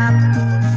up.